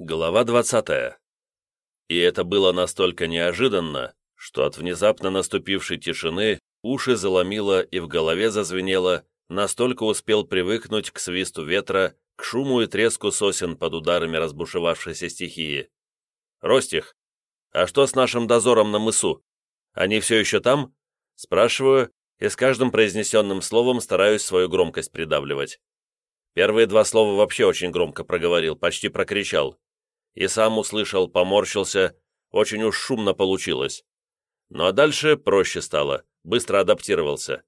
Глава 20. И это было настолько неожиданно, что от внезапно наступившей тишины уши заломило и в голове зазвенело, настолько успел привыкнуть к свисту ветра, к шуму и треску сосен под ударами разбушевавшейся стихии. «Ростих, а что с нашим дозором на мысу? Они все еще там?» Спрашиваю, и с каждым произнесенным словом стараюсь свою громкость придавливать. Первые два слова вообще очень громко проговорил, почти прокричал и сам услышал, поморщился, очень уж шумно получилось. Ну а дальше проще стало, быстро адаптировался.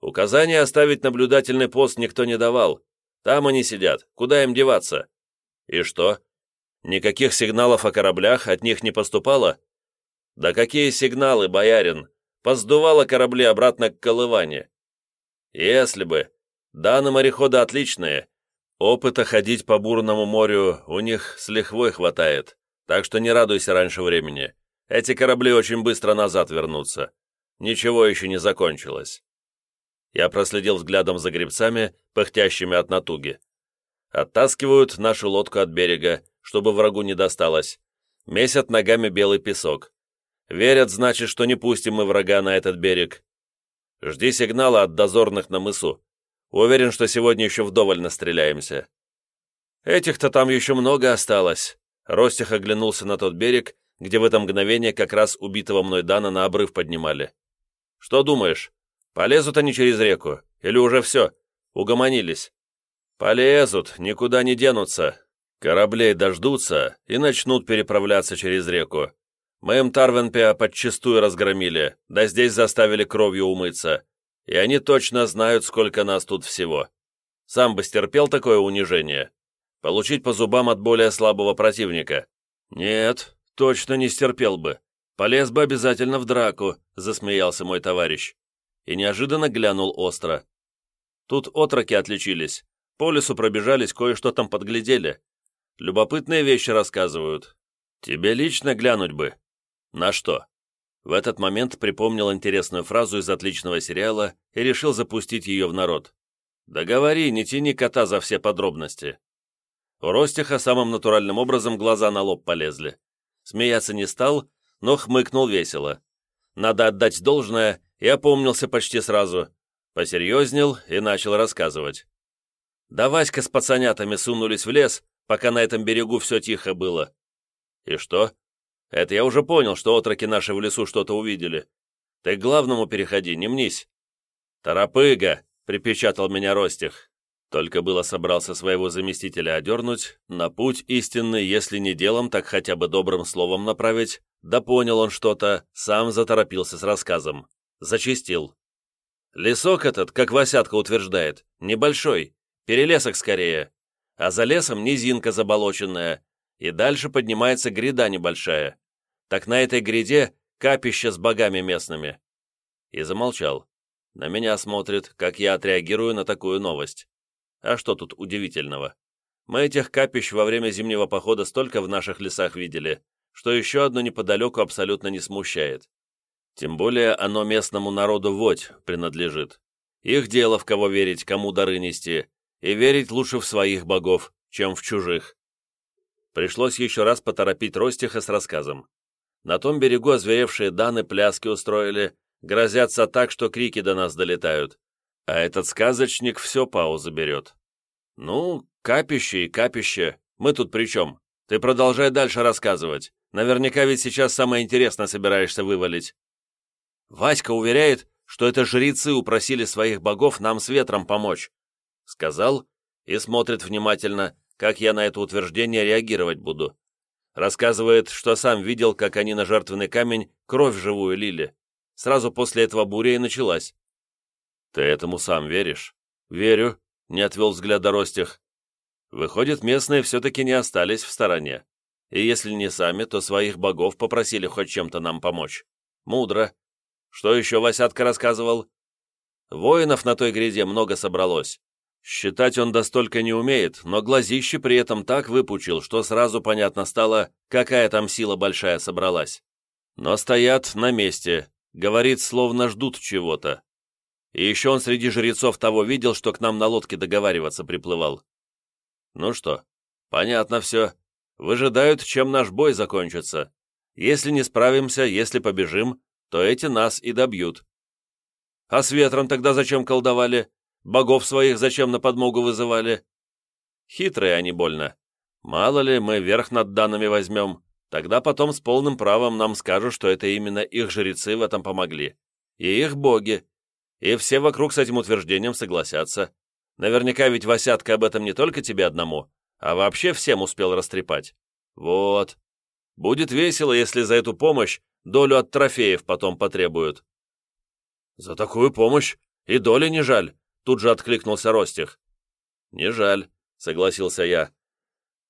Указания оставить наблюдательный пост никто не давал. Там они сидят, куда им деваться? И что? Никаких сигналов о кораблях от них не поступало? Да какие сигналы, боярин? Поздувало корабли обратно к Колыване. Если бы. Данные морехода отличные, Опыта ходить по бурному морю у них с лихвой хватает, так что не радуйся раньше времени. Эти корабли очень быстро назад вернутся. Ничего еще не закончилось. Я проследил взглядом за гребцами, пыхтящими от натуги. Оттаскивают нашу лодку от берега, чтобы врагу не досталось. Месят ногами белый песок. Верят, значит, что не пустим мы врага на этот берег. Жди сигнала от дозорных на мысу. Уверен, что сегодня еще вдоволь настреляемся. Этих-то там еще много осталось. Ростих оглянулся на тот берег, где в это мгновение как раз убитого мной Дана на обрыв поднимали. Что думаешь, полезут они через реку? Или уже все? Угомонились? Полезут, никуда не денутся. Кораблей дождутся и начнут переправляться через реку. Мы им Тарвенпеа подчистую разгромили, да здесь заставили кровью умыться и они точно знают, сколько нас тут всего. Сам бы стерпел такое унижение. Получить по зубам от более слабого противника. Нет, точно не стерпел бы. Полез бы обязательно в драку, засмеялся мой товарищ. И неожиданно глянул остро. Тут отроки отличились. По лесу пробежались, кое-что там подглядели. Любопытные вещи рассказывают. Тебе лично глянуть бы. На что? В этот момент припомнил интересную фразу из отличного сериала и решил запустить ее в народ. «Да говори, не тяни кота за все подробности». У Ростиха самым натуральным образом глаза на лоб полезли. Смеяться не стал, но хмыкнул весело. Надо отдать должное, и опомнился почти сразу. Посерьезнел и начал рассказывать. Да Васька с пацанятами сунулись в лес, пока на этом берегу все тихо было. И что? Это я уже понял, что отроки наши в лесу что-то увидели. Ты к главному переходи, не мнись. Торопыга, припечатал меня Ростих. Только было собрался своего заместителя одернуть, на путь истинный, если не делом, так хотя бы добрым словом направить, да понял он что-то, сам заторопился с рассказом. Зачистил. Лесок этот, как Васятка утверждает, небольшой, перелесок скорее, а за лесом низинка заболоченная, и дальше поднимается гряда небольшая. Так на этой гряде капище с богами местными». И замолчал. На меня смотрит, как я отреагирую на такую новость. А что тут удивительного? Мы этих капищ во время зимнего похода столько в наших лесах видели, что еще одно неподалеку абсолютно не смущает. Тем более оно местному народу водь принадлежит. Их дело, в кого верить, кому дары нести, и верить лучше в своих богов, чем в чужих. Пришлось еще раз поторопить Ростиха с рассказом. На том берегу озверевшие Даны пляски устроили, грозятся так, что крики до нас долетают. А этот сказочник все паузу берет. Ну, капище и капище. Мы тут при чем? Ты продолжай дальше рассказывать. Наверняка ведь сейчас самое интересное собираешься вывалить. Васька уверяет, что это жрецы упросили своих богов нам с ветром помочь. Сказал и смотрит внимательно, как я на это утверждение реагировать буду. Рассказывает, что сам видел, как они на жертвенный камень кровь живую лили. Сразу после этого буря и началась. «Ты этому сам веришь?» «Верю», — не отвел взгляда Ростих. «Выходит, местные все-таки не остались в стороне. И если не сами, то своих богов попросили хоть чем-то нам помочь. Мудро. Что еще Васятка рассказывал?» Воинов на той гряде много собралось. Считать он достолько не умеет, но глазище при этом так выпучил, что сразу понятно стало, какая там сила большая собралась. Но стоят на месте, говорит, словно ждут чего-то. И еще он среди жрецов того видел, что к нам на лодке договариваться приплывал. Ну что, понятно все. Выжидают, чем наш бой закончится. Если не справимся, если побежим, то эти нас и добьют. А с ветром тогда зачем колдовали? Богов своих зачем на подмогу вызывали? Хитрые они больно. Мало ли, мы верх над данными возьмем, тогда потом с полным правом нам скажут, что это именно их жрецы в этом помогли. И их боги. И все вокруг с этим утверждением согласятся. Наверняка ведь Васятка об этом не только тебе одному, а вообще всем успел растрепать. Вот. Будет весело, если за эту помощь долю от трофеев потом потребуют. «За такую помощь и доли не жаль», — тут же откликнулся Ростих. «Не жаль», — согласился я.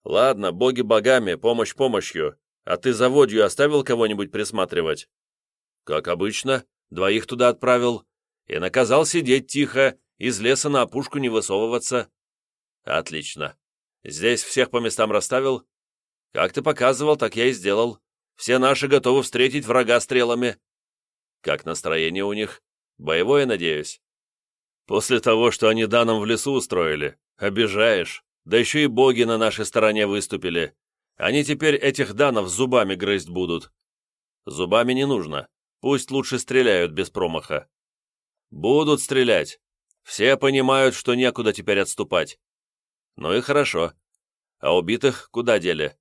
«Ладно, боги богами, помощь помощью, а ты за водью оставил кого-нибудь присматривать?» «Как обычно, двоих туда отправил и наказал сидеть тихо, из леса на опушку не высовываться». «Отлично. Здесь всех по местам расставил?» «Как ты показывал, так я и сделал. Все наши готовы встретить врага стрелами». «Как настроение у них? Боевое, надеюсь?» «После того, что они данным в лесу устроили, обижаешь». Да еще и боги на нашей стороне выступили. Они теперь этих данов зубами грызть будут. Зубами не нужно. Пусть лучше стреляют без промаха. Будут стрелять. Все понимают, что некуда теперь отступать. Ну и хорошо. А убитых куда дели?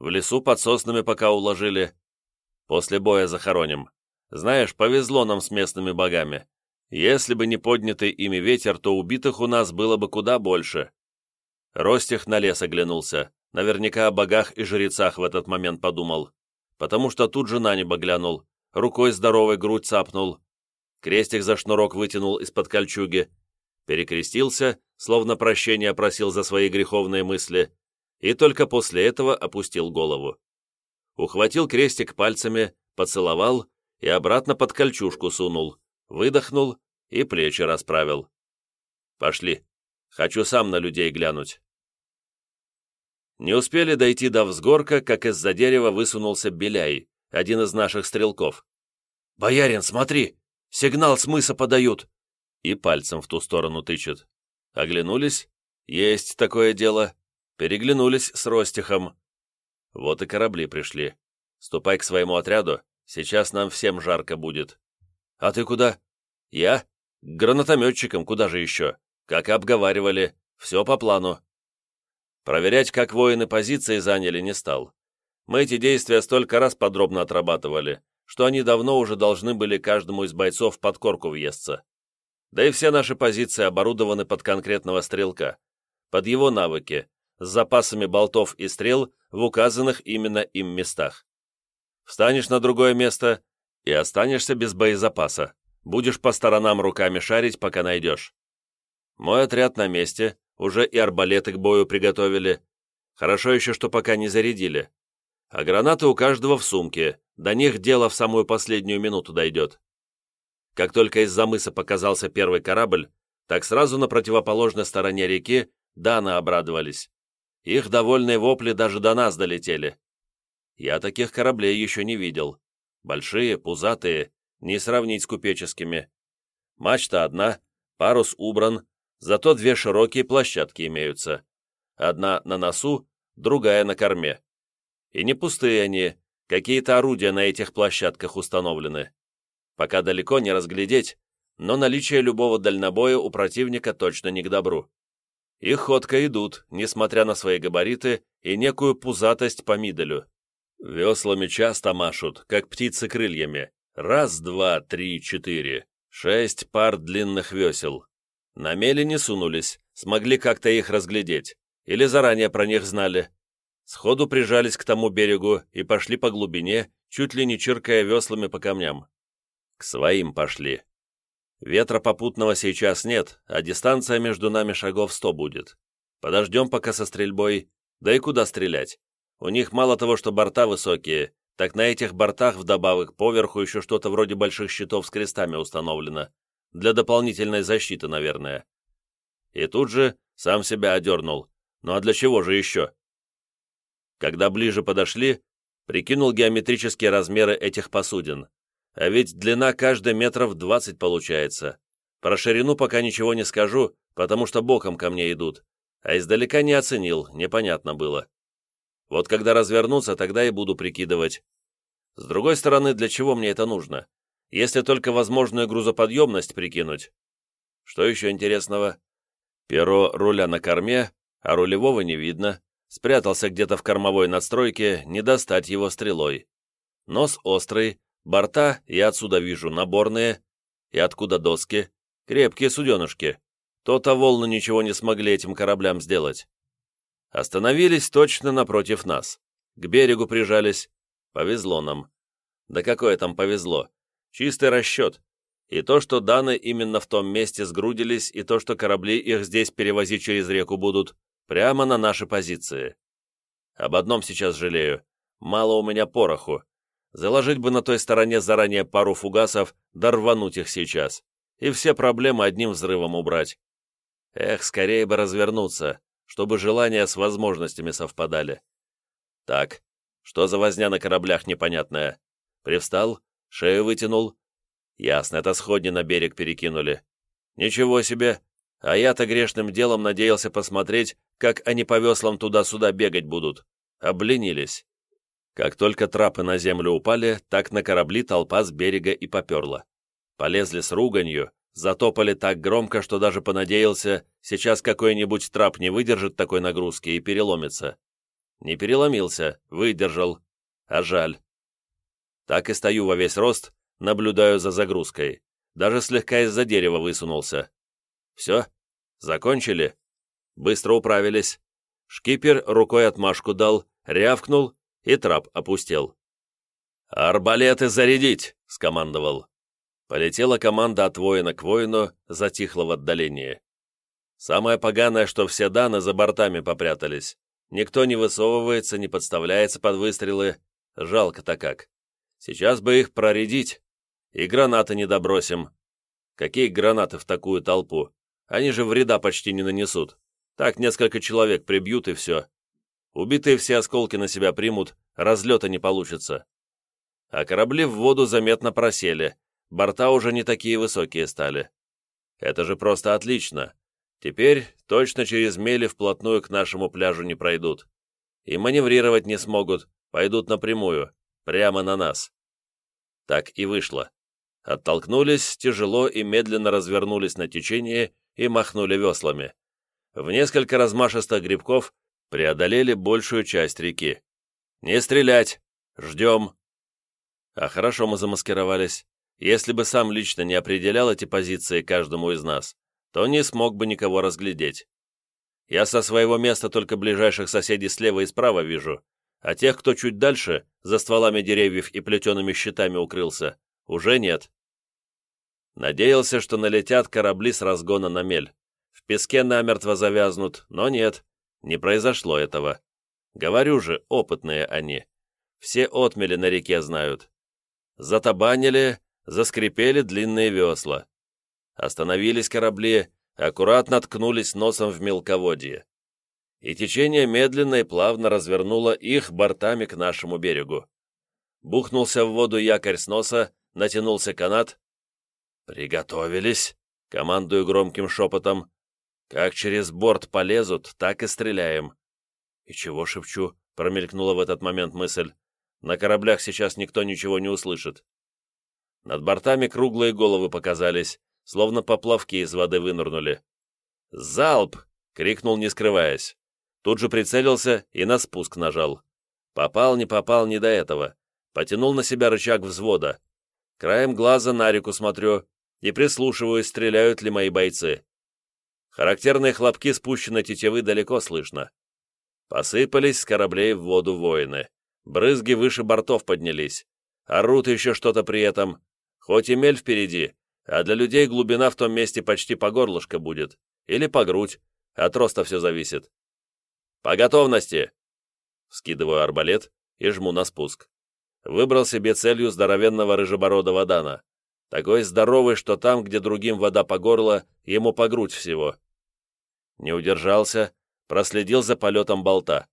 В лесу под соснами пока уложили. После боя захороним. Знаешь, повезло нам с местными богами. Если бы не поднятый ими ветер, то убитых у нас было бы куда больше. Ростих на лес оглянулся. Наверняка о богах и жрецах в этот момент подумал. Потому что тут же на небо глянул. Рукой здоровой грудь цапнул. Крестик за шнурок вытянул из-под кольчуги. Перекрестился, словно прощения просил за свои греховные мысли. И только после этого опустил голову. Ухватил крестик пальцами, поцеловал и обратно под кольчужку сунул. Выдохнул и плечи расправил. «Пошли. Хочу сам на людей глянуть». Не успели дойти до взгорка, как из-за дерева высунулся Беляй, один из наших стрелков. «Боярин, смотри! Сигнал с мыса подают!» И пальцем в ту сторону тычет. Оглянулись. Есть такое дело. Переглянулись с Ростихом. Вот и корабли пришли. Ступай к своему отряду. Сейчас нам всем жарко будет. А ты куда? Я? К гранатометчикам, куда же еще? Как и обговаривали. Все по плану. Проверять, как воины позиции заняли, не стал. Мы эти действия столько раз подробно отрабатывали, что они давно уже должны были каждому из бойцов под корку въесться. Да и все наши позиции оборудованы под конкретного стрелка, под его навыки, с запасами болтов и стрел в указанных именно им местах. Встанешь на другое место и останешься без боезапаса, будешь по сторонам руками шарить, пока найдешь. Мой отряд на месте, уже и арбалеты к бою приготовили. Хорошо еще, что пока не зарядили. А гранаты у каждого в сумке, до них дело в самую последнюю минуту дойдет. Как только из-за мыса показался первый корабль, так сразу на противоположной стороне реки Даны обрадовались. Их довольные вопли даже до нас долетели. Я таких кораблей еще не видел. Большие, пузатые, не сравнить с купеческими. Мачта одна, парус убран, Зато две широкие площадки имеются. Одна на носу, другая на корме. И не пустые они, какие-то орудия на этих площадках установлены. Пока далеко не разглядеть, но наличие любого дальнобоя у противника точно не к добру. Их ходко идут, несмотря на свои габариты и некую пузатость по миделю. Веслами часто машут, как птицы крыльями. Раз, два, три, четыре. Шесть пар длинных весел. На мели не сунулись, смогли как-то их разглядеть, или заранее про них знали. Сходу прижались к тому берегу и пошли по глубине, чуть ли не чиркая веслами по камням. К своим пошли. Ветра попутного сейчас нет, а дистанция между нами шагов сто будет. Подождем пока со стрельбой, да и куда стрелять. У них мало того, что борта высокие, так на этих бортах вдобавок поверху еще что-то вроде больших щитов с крестами установлено для дополнительной защиты, наверное. И тут же сам себя одернул. Ну а для чего же еще? Когда ближе подошли, прикинул геометрические размеры этих посудин. А ведь длина каждой метров двадцать получается. Про ширину пока ничего не скажу, потому что боком ко мне идут. А издалека не оценил, непонятно было. Вот когда развернутся, тогда и буду прикидывать. С другой стороны, для чего мне это нужно? Если только возможную грузоподъемность прикинуть. Что еще интересного? Перо руля на корме, а рулевого не видно. Спрятался где-то в кормовой надстройке, не достать его стрелой. Нос острый, борта, я отсюда вижу, наборные. И откуда доски? Крепкие суденышки. То-то волны ничего не смогли этим кораблям сделать. Остановились точно напротив нас. К берегу прижались. Повезло нам. Да какое там повезло. Чистый расчет. И то, что Даны именно в том месте сгрудились, и то, что корабли их здесь перевозить через реку будут, прямо на наши позиции. Об одном сейчас жалею. Мало у меня пороху. Заложить бы на той стороне заранее пару фугасов, да рвануть их сейчас. И все проблемы одним взрывом убрать. Эх, скорее бы развернуться, чтобы желания с возможностями совпадали. Так, что за возня на кораблях непонятная? Привстал, шею вытянул, Ясно, это сходни на берег перекинули. Ничего себе! А я-то грешным делом надеялся посмотреть, как они по веслам туда-сюда бегать будут. Обленились. Как только трапы на землю упали, так на корабли толпа с берега и поперла. Полезли с руганью, затопали так громко, что даже понадеялся, сейчас какой-нибудь трап не выдержит такой нагрузки и переломится. Не переломился, выдержал. А жаль. Так и стою во весь рост, наблюдаю за загрузкой. Даже слегка из-за дерева высунулся. Все? Закончили? Быстро управились. Шкипер рукой отмашку дал, рявкнул, и трап опустел. «Арбалеты зарядить!» — скомандовал. Полетела команда от воина к воину, затихла в отдалении. Самое поганое, что все даны за бортами попрятались. Никто не высовывается, не подставляется под выстрелы. Жалко-то как. Сейчас бы их проредить. И гранаты не добросим. Какие гранаты в такую толпу? Они же вреда почти не нанесут. Так несколько человек прибьют и все. Убитые все осколки на себя примут, разлета не получится. А корабли в воду заметно просели, борта уже не такие высокие стали. Это же просто отлично. Теперь точно через мели вплотную к нашему пляжу не пройдут. И маневрировать не смогут, пойдут напрямую, прямо на нас. Так и вышло. Оттолкнулись, тяжело и медленно развернулись на течение и махнули веслами. В несколько размашистых грибков преодолели большую часть реки. «Не стрелять! Ждем!» А хорошо мы замаскировались. Если бы сам лично не определял эти позиции каждому из нас, то не смог бы никого разглядеть. Я со своего места только ближайших соседей слева и справа вижу, а тех, кто чуть дальше, за стволами деревьев и плетеными щитами укрылся, уже нет. Надеялся, что налетят корабли с разгона на мель. В песке намертво завязнут, но нет, не произошло этого. Говорю же, опытные они. Все отмели на реке знают. Затабанили, заскрипели длинные весла. Остановились корабли, аккуратно ткнулись носом в мелководье. И течение медленно и плавно развернуло их бортами к нашему берегу. Бухнулся в воду якорь с носа, натянулся канат, «Приготовились!» — командую громким шепотом. «Как через борт полезут, так и стреляем». «И чего шепчу?» — промелькнула в этот момент мысль. «На кораблях сейчас никто ничего не услышит». Над бортами круглые головы показались, словно поплавки из воды вынырнули. «Залп!» — крикнул, не скрываясь. Тут же прицелился и на спуск нажал. Попал, не попал, не до этого. Потянул на себя рычаг взвода. Краем глаза на реку смотрю и прислушиваюсь, стреляют ли мои бойцы. Характерные хлопки спущенной тетивы далеко слышно. Посыпались с кораблей в воду воины. Брызги выше бортов поднялись. Орут еще что-то при этом. Хоть и мель впереди, а для людей глубина в том месте почти по горлышко будет. Или по грудь. От роста все зависит. «По готовности!» Скидываю арбалет и жму на спуск. Выбрал себе целью здоровенного рыжебородого Дана. Такой здоровый, что там, где другим вода по горло, ему по грудь всего. Не удержался, проследил за полетом болта.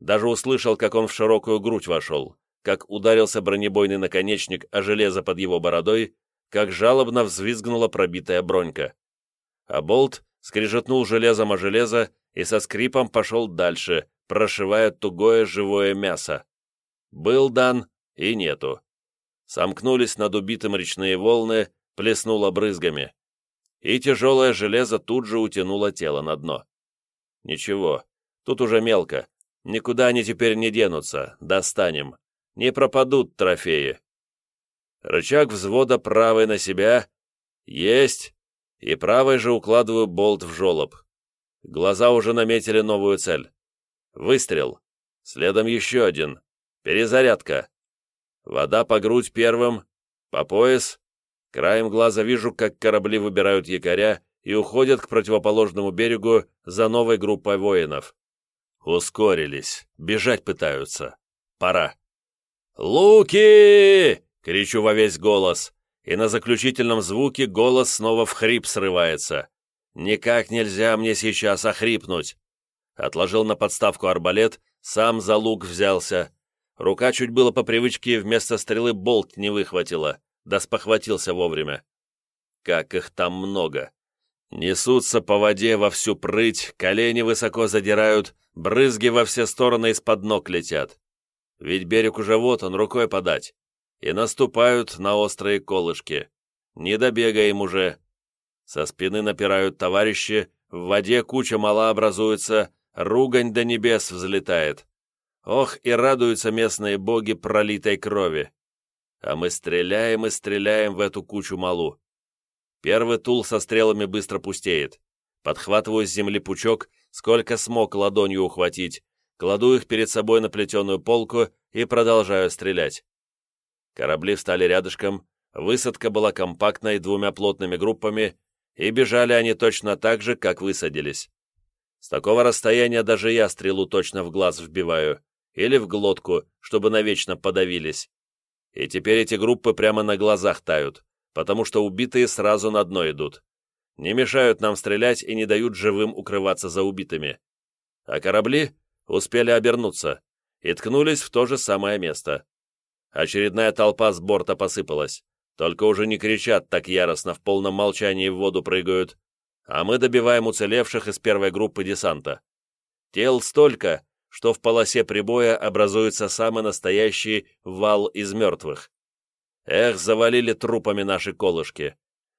Даже услышал, как он в широкую грудь вошел, как ударился бронебойный наконечник о железо под его бородой, как жалобно взвизгнула пробитая бронька. А болт скрежетнул железом о железо и со скрипом пошел дальше, прошивает тугое живое мясо. Был дан и нету. Сомкнулись над убитым речные волны, плеснуло брызгами. И тяжелое железо тут же утянуло тело на дно. Ничего, тут уже мелко. Никуда они теперь не денутся, достанем. Не пропадут трофеи. Рычаг взвода правой на себя. Есть. И правой же укладываю болт в жолоб. Глаза уже наметили новую цель. Выстрел. Следом еще один. Перезарядка. Вода по грудь первым, по пояс. Краем глаза вижу, как корабли выбирают якоря и уходят к противоположному берегу за новой группой воинов. Ускорились, бежать пытаются. Пора. «Луки!» — кричу во весь голос, и на заключительном звуке голос снова в хрип срывается. «Никак нельзя мне сейчас охрипнуть!» Отложил на подставку арбалет, сам за лук взялся. Рука чуть было по привычке вместо стрелы болт не выхватила, да спохватился вовремя. Как их там много! Несутся по воде во всю прыть, колени высоко задирают, брызги во все стороны из-под ног летят. Ведь берег уже вот он, рукой подать. И наступают на острые колышки. Не добегаем уже. Со спины напирают товарищи, в воде куча мала образуется, ругань до небес взлетает. Ох, и радуются местные боги пролитой крови. А мы стреляем и стреляем в эту кучу малу. Первый тул со стрелами быстро пустеет. Подхватываю с земли пучок, сколько смог ладонью ухватить, кладу их перед собой на плетеную полку и продолжаю стрелять. Корабли встали рядышком, высадка была компактной двумя плотными группами, и бежали они точно так же, как высадились. С такого расстояния даже я стрелу точно в глаз вбиваю, или в глотку, чтобы навечно подавились. И теперь эти группы прямо на глазах тают потому что убитые сразу на дно идут. Не мешают нам стрелять и не дают живым укрываться за убитыми. А корабли успели обернуться и ткнулись в то же самое место. Очередная толпа с борта посыпалась, только уже не кричат так яростно, в полном молчании в воду прыгают, а мы добиваем уцелевших из первой группы десанта. Тел столько, что в полосе прибоя образуется самый настоящий вал из мертвых. Эх, завалили трупами наши колышки.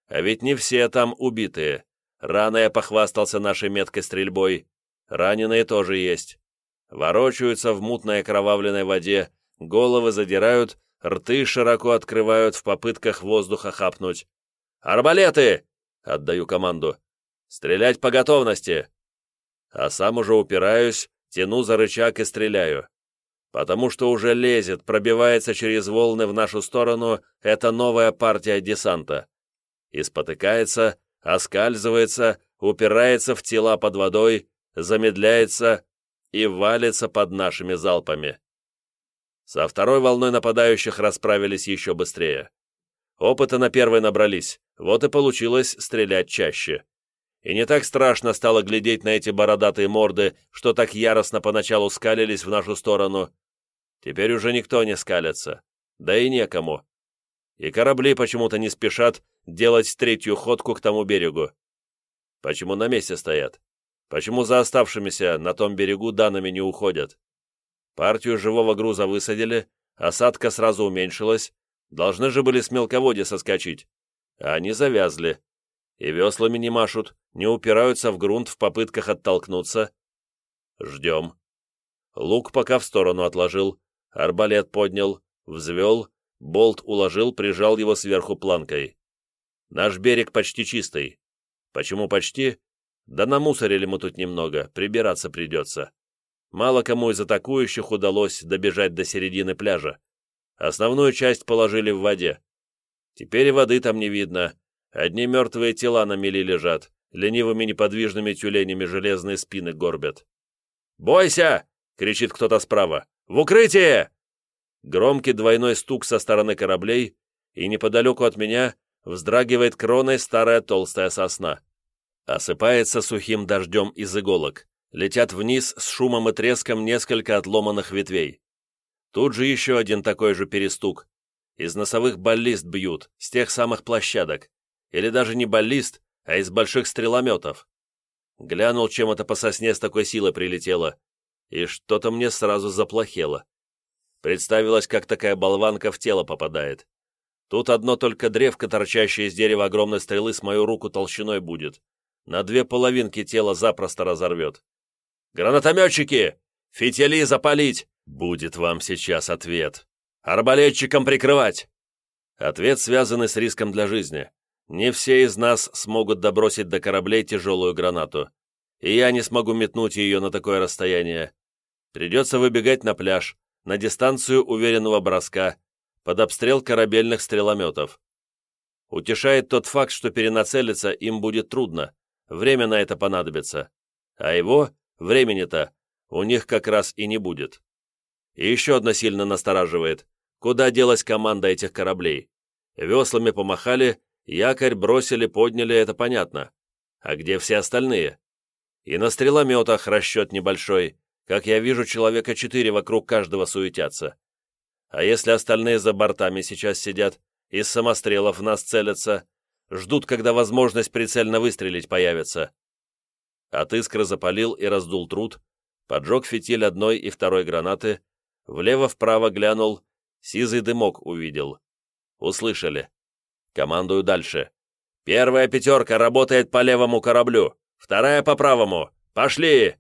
А ведь не все там убитые. Рано я похвастался нашей меткой стрельбой. Раненые тоже есть. Ворочаются в мутной окровавленной воде, головы задирают, рты широко открывают в попытках воздуха хапнуть. «Арбалеты!» — отдаю команду. «Стрелять по готовности!» А сам уже упираюсь, тяну за рычаг и стреляю потому что уже лезет, пробивается через волны в нашу сторону эта новая партия десанта. И спотыкается, оскальзывается, упирается в тела под водой, замедляется и валится под нашими залпами. Со второй волной нападающих расправились еще быстрее. Опыта на первой набрались, вот и получилось стрелять чаще. И не так страшно стало глядеть на эти бородатые морды, что так яростно поначалу скалились в нашу сторону. Теперь уже никто не скалится, да и некому. И корабли почему-то не спешат делать третью ходку к тому берегу. Почему на месте стоят? Почему за оставшимися на том берегу данными не уходят? Партию живого груза высадили, осадка сразу уменьшилась, должны же были с мелководья соскочить. А они завязли. И веслами не машут, не упираются в грунт в попытках оттолкнуться. Ждем. Лук пока в сторону отложил, арбалет поднял, взвел, болт уложил, прижал его сверху планкой. Наш берег почти чистый. Почему почти? Да намусорили мы тут немного, прибираться придется. Мало кому из атакующих удалось добежать до середины пляжа. Основную часть положили в воде. Теперь и воды там не видно. Одни мертвые тела на мели лежат, ленивыми неподвижными тюленями железные спины горбят. «Бойся!» — кричит кто-то справа. «В укрытие!» Громкий двойной стук со стороны кораблей, и неподалеку от меня вздрагивает кроной старая толстая сосна. Осыпается сухим дождем из иголок. Летят вниз с шумом и треском несколько отломанных ветвей. Тут же еще один такой же перестук. Из носовых баллист бьют, с тех самых площадок. Или даже не баллист, а из больших стрелометов. Глянул, чем это по сосне с такой силой прилетело. и что-то мне сразу заплохело. Представилось, как такая болванка в тело попадает. Тут одно только древко, торчащее из дерева огромной стрелы, с мою руку толщиной будет. На две половинки тело запросто разорвет. «Гранатометчики! Фитили запалить!» Будет вам сейчас ответ. «Арбалетчикам прикрывать!» Ответ, связанный с риском для жизни. Не все из нас смогут добросить до кораблей тяжелую гранату, и я не смогу метнуть ее на такое расстояние. Придется выбегать на пляж, на дистанцию уверенного броска, под обстрел корабельных стрелометов. Утешает тот факт, что перенацелиться им будет трудно, время на это понадобится. А его, времени-то, у них как раз и не будет. И еще одно сильно настораживает. Куда делась команда этих кораблей? Веслами помахали, якорь бросили, подняли, это понятно. А где все остальные? И на стрелометах расчет небольшой. Как я вижу, человека четыре вокруг каждого суетятся. А если остальные за бортами сейчас сидят, из самострелов нас целятся, ждут, когда возможность прицельно выстрелить появится. От искры запалил и раздул труд, поджег фитиль одной и второй гранаты, влево-вправо глянул, сизый дымок увидел. Услышали. Командую дальше. «Первая пятерка работает по левому кораблю, вторая по правому. Пошли!»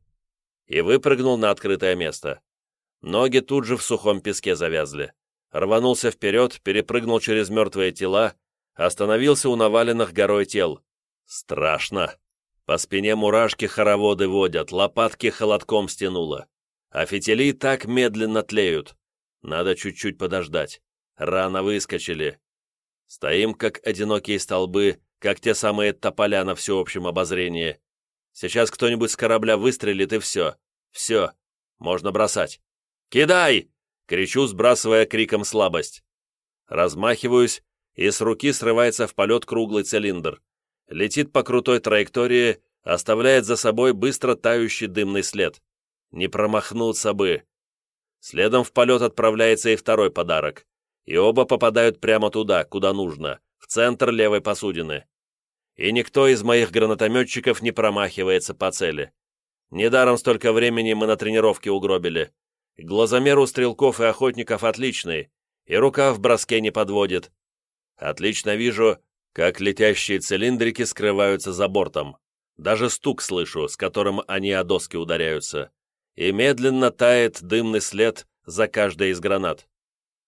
И выпрыгнул на открытое место. Ноги тут же в сухом песке завязли. Рванулся вперед, перепрыгнул через мертвые тела, остановился у наваленных горой тел. Страшно. По спине мурашки хороводы водят, лопатки холодком стянуло. А фитили так медленно тлеют. Надо чуть-чуть подождать. Рано выскочили. Стоим, как одинокие столбы, как те самые тополя на всеобщем обозрении. Сейчас кто-нибудь с корабля выстрелит, и все. Все. Можно бросать. «Кидай!» — кричу, сбрасывая криком слабость. Размахиваюсь, и с руки срывается в полет круглый цилиндр. Летит по крутой траектории, оставляет за собой быстро тающий дымный след. Не промахнуться бы. Следом в полет отправляется и второй подарок. И оба попадают прямо туда, куда нужно, в центр левой посудины. И никто из моих гранатометчиков не промахивается по цели. Недаром столько времени мы на тренировке угробили. Глазомер у стрелков и охотников отличный, и рука в броске не подводит. Отлично вижу, как летящие цилиндрики скрываются за бортом. Даже стук слышу, с которым они о доски ударяются и медленно тает дымный след за каждой из гранат.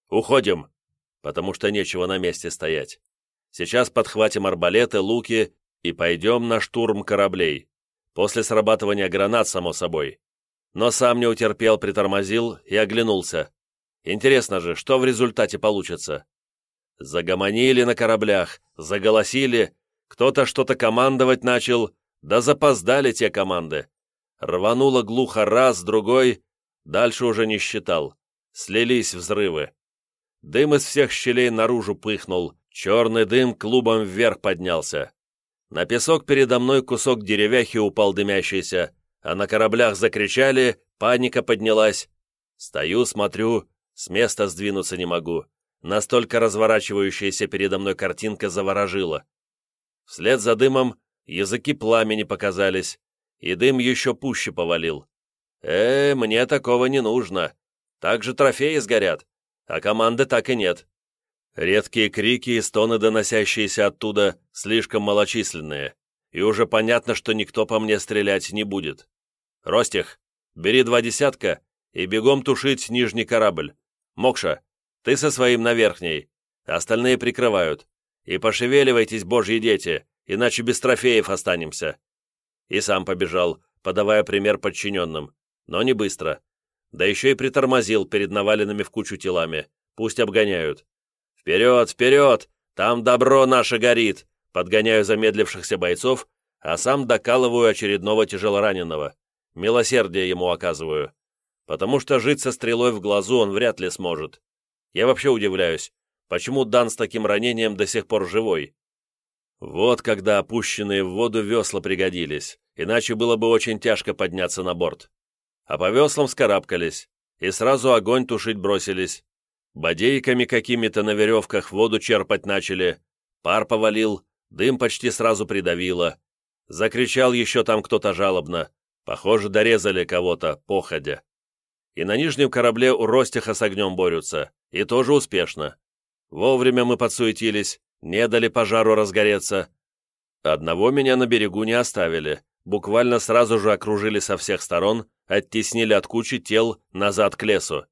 Уходим, потому что нечего на месте стоять. Сейчас подхватим арбалеты, луки и пойдем на штурм кораблей. После срабатывания гранат, само собой. Но сам не утерпел, притормозил и оглянулся. Интересно же, что в результате получится? Загомонили на кораблях, заголосили, кто-то что-то командовать начал, да запоздали те команды. Рвануло глухо раз, другой, дальше уже не считал. Слились взрывы. Дым из всех щелей наружу пыхнул, черный дым клубом вверх поднялся. На песок передо мной кусок деревяхи упал дымящийся, а на кораблях закричали, паника поднялась. Стою, смотрю, с места сдвинуться не могу. Настолько разворачивающаяся передо мной картинка заворожила. Вслед за дымом языки пламени показались, и дым еще пуще повалил. «Э, мне такого не нужно. Так же трофеи сгорят, а команды так и нет». Редкие крики и стоны, доносящиеся оттуда, слишком малочисленные, и уже понятно, что никто по мне стрелять не будет. «Ростих, бери два десятка и бегом тушить нижний корабль. Мокша, ты со своим на верхней, остальные прикрывают. И пошевеливайтесь, божьи дети, иначе без трофеев останемся и сам побежал, подавая пример подчиненным, но не быстро. Да еще и притормозил перед наваленными в кучу телами. Пусть обгоняют. «Вперед, вперед! Там добро наше горит!» Подгоняю замедлившихся бойцов, а сам докалываю очередного тяжелораненого. Милосердие ему оказываю. Потому что жить со стрелой в глазу он вряд ли сможет. Я вообще удивляюсь, почему Дан с таким ранением до сих пор живой? Вот когда опущенные в воду весла пригодились, иначе было бы очень тяжко подняться на борт. А по веслам скарабкались, и сразу огонь тушить бросились. Бодейками какими-то на веревках воду черпать начали, пар повалил, дым почти сразу придавило. Закричал еще там кто-то жалобно. Похоже, дорезали кого-то, походя. И на нижнем корабле у Ростиха с огнем борются, и тоже успешно. Вовремя мы подсуетились, не дали пожару разгореться. Одного меня на берегу не оставили, буквально сразу же окружили со всех сторон, оттеснили от кучи тел назад к лесу.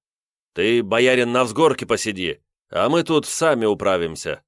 Ты, боярин, на взгорке посиди, а мы тут сами управимся.